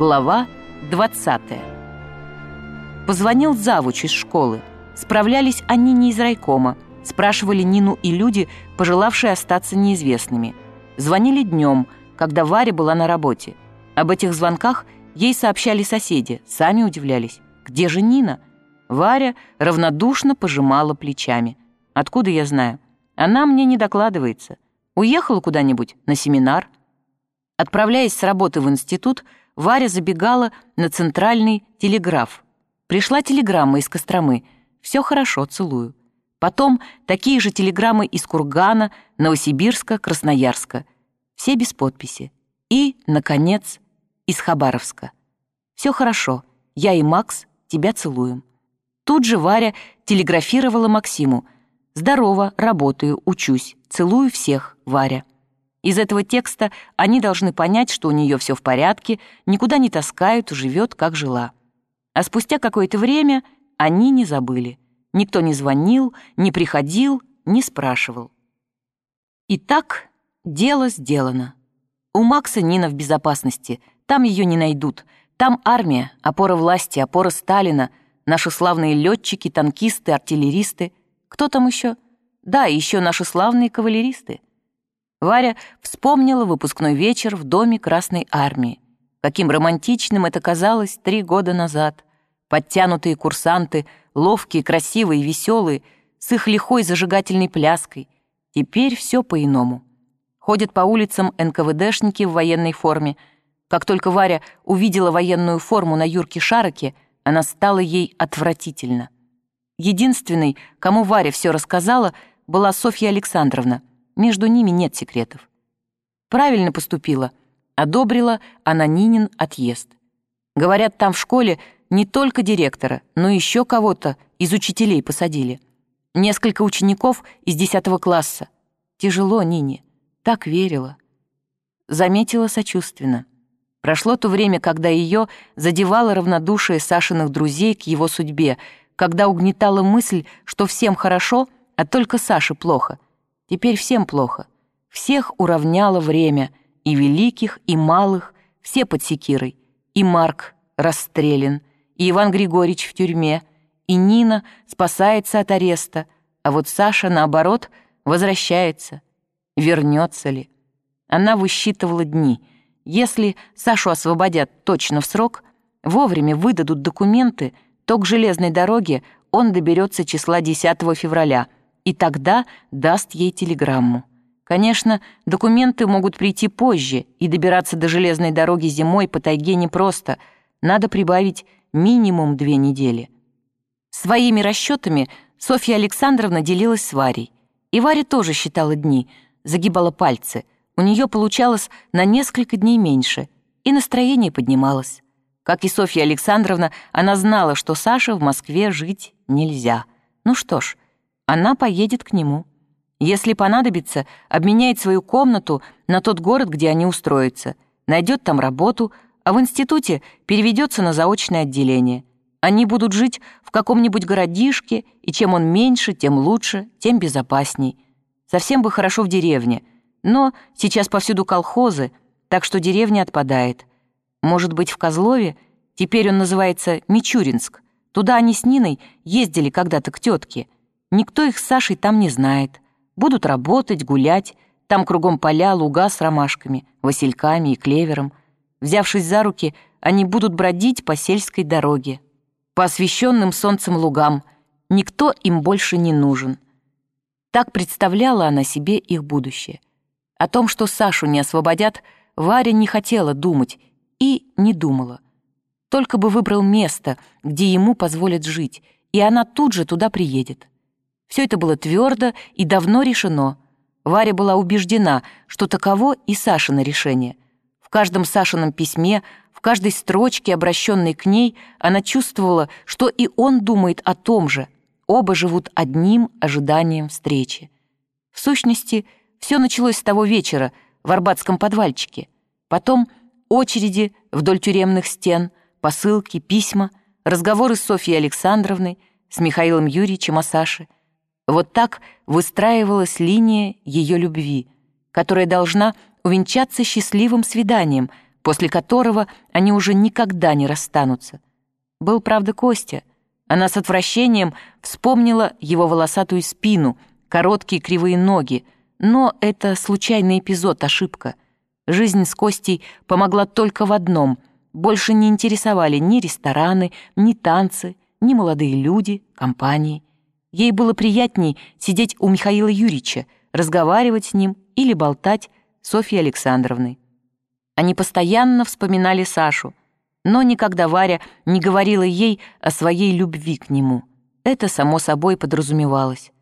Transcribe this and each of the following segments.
Глава 20 Позвонил завуч из школы. Справлялись они не из райкома. Спрашивали Нину и люди, пожелавшие остаться неизвестными. Звонили днем, когда Варя была на работе. Об этих звонках ей сообщали соседи, сами удивлялись. «Где же Нина?» Варя равнодушно пожимала плечами. «Откуда я знаю? Она мне не докладывается. Уехала куда-нибудь на семинар?» Отправляясь с работы в институт, Варя забегала на центральный телеграф. Пришла телеграмма из Костромы. «Все хорошо, целую». Потом такие же телеграммы из Кургана, Новосибирска, Красноярска. Все без подписи. И, наконец, из Хабаровска. «Все хорошо. Я и Макс тебя целуем». Тут же Варя телеграфировала Максиму. «Здорово, работаю, учусь. Целую всех, Варя». Из этого текста они должны понять, что у нее все в порядке, никуда не таскают, живет, как жила. А спустя какое-то время они не забыли. Никто не звонил, не приходил, не спрашивал. Итак, дело сделано. У Макса Нина в безопасности, там ее не найдут. Там армия, опора власти, опора Сталина, наши славные летчики, танкисты, артиллеристы. Кто там еще? Да, еще наши славные кавалеристы. Варя вспомнила выпускной вечер в доме Красной Армии. Каким романтичным это казалось три года назад. Подтянутые курсанты, ловкие, красивые, веселые, с их лихой зажигательной пляской. Теперь все по-иному. Ходят по улицам НКВДшники в военной форме. Как только Варя увидела военную форму на Юрке Шароке, она стала ей отвратительно. Единственной, кому Варя все рассказала, была Софья Александровна — между ними нет секретов. Правильно поступила. Одобрила она Нинин отъезд. Говорят, там в школе не только директора, но еще кого-то из учителей посадили. Несколько учеников из 10 класса. Тяжело Нине. Так верила. Заметила сочувственно. Прошло то время, когда ее задевало равнодушие Сашиных друзей к его судьбе, когда угнетала мысль, что всем хорошо, а только Саше плохо — Теперь всем плохо. Всех уравняло время, и великих, и малых, все под секирой. И Марк расстрелян, и Иван Григорьевич в тюрьме, и Нина спасается от ареста, а вот Саша, наоборот, возвращается. Вернется ли? Она высчитывала дни. Если Сашу освободят точно в срок, вовремя выдадут документы, то к железной дороге он доберется числа 10 февраля — и тогда даст ей телеграмму. Конечно, документы могут прийти позже, и добираться до железной дороги зимой по тайге непросто. Надо прибавить минимум две недели. Своими расчетами Софья Александровна делилась с Варей. И Варя тоже считала дни, загибала пальцы. У нее получалось на несколько дней меньше, и настроение поднималось. Как и Софья Александровна, она знала, что Саше в Москве жить нельзя. Ну что ж, она поедет к нему. Если понадобится, обменяет свою комнату на тот город, где они устроятся, найдет там работу, а в институте переведется на заочное отделение. Они будут жить в каком-нибудь городишке, и чем он меньше, тем лучше, тем безопасней. Совсем бы хорошо в деревне, но сейчас повсюду колхозы, так что деревня отпадает. Может быть, в Козлове? Теперь он называется Мичуринск. Туда они с Ниной ездили когда-то к тетке — Никто их с Сашей там не знает. Будут работать, гулять. Там кругом поля, луга с ромашками, васильками и клевером. Взявшись за руки, они будут бродить по сельской дороге. По освещенным солнцем лугам. Никто им больше не нужен. Так представляла она себе их будущее. О том, что Сашу не освободят, Варя не хотела думать и не думала. Только бы выбрал место, где ему позволят жить, и она тут же туда приедет. Все это было твердо и давно решено. Варя была убеждена, что таково и Сашино решение. В каждом Сашином письме, в каждой строчке, обращенной к ней, она чувствовала, что и он думает о том же. Оба живут одним ожиданием встречи. В сущности, все началось с того вечера в арбатском подвальчике. Потом очереди вдоль тюремных стен, посылки, письма, разговоры с Софьей Александровной, с Михаилом Юрьевичем о Саше — вот так выстраивалась линия ее любви, которая должна увенчаться счастливым свиданием, после которого они уже никогда не расстанутся. Был, правда, Костя. Она с отвращением вспомнила его волосатую спину, короткие кривые ноги, но это случайный эпизод, ошибка. Жизнь с Костей помогла только в одном — больше не интересовали ни рестораны, ни танцы, ни молодые люди, компании. Ей было приятней сидеть у Михаила Юрьевича, разговаривать с ним или болтать с Софьей Александровной. Они постоянно вспоминали Сашу, но никогда Варя не говорила ей о своей любви к нему. Это само собой подразумевалось.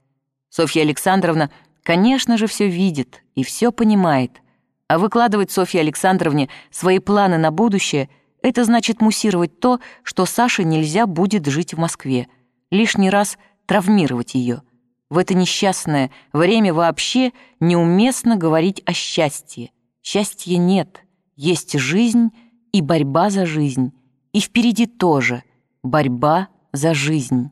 Софья Александровна, конечно же, все видит и все понимает, а выкладывать Софье Александровне свои планы на будущее — это значит муссировать то, что Саше нельзя будет жить в Москве, лишний раз травмировать ее. В это несчастное время вообще неуместно говорить о счастье. Счастья нет, есть жизнь и борьба за жизнь. И впереди тоже борьба за жизнь.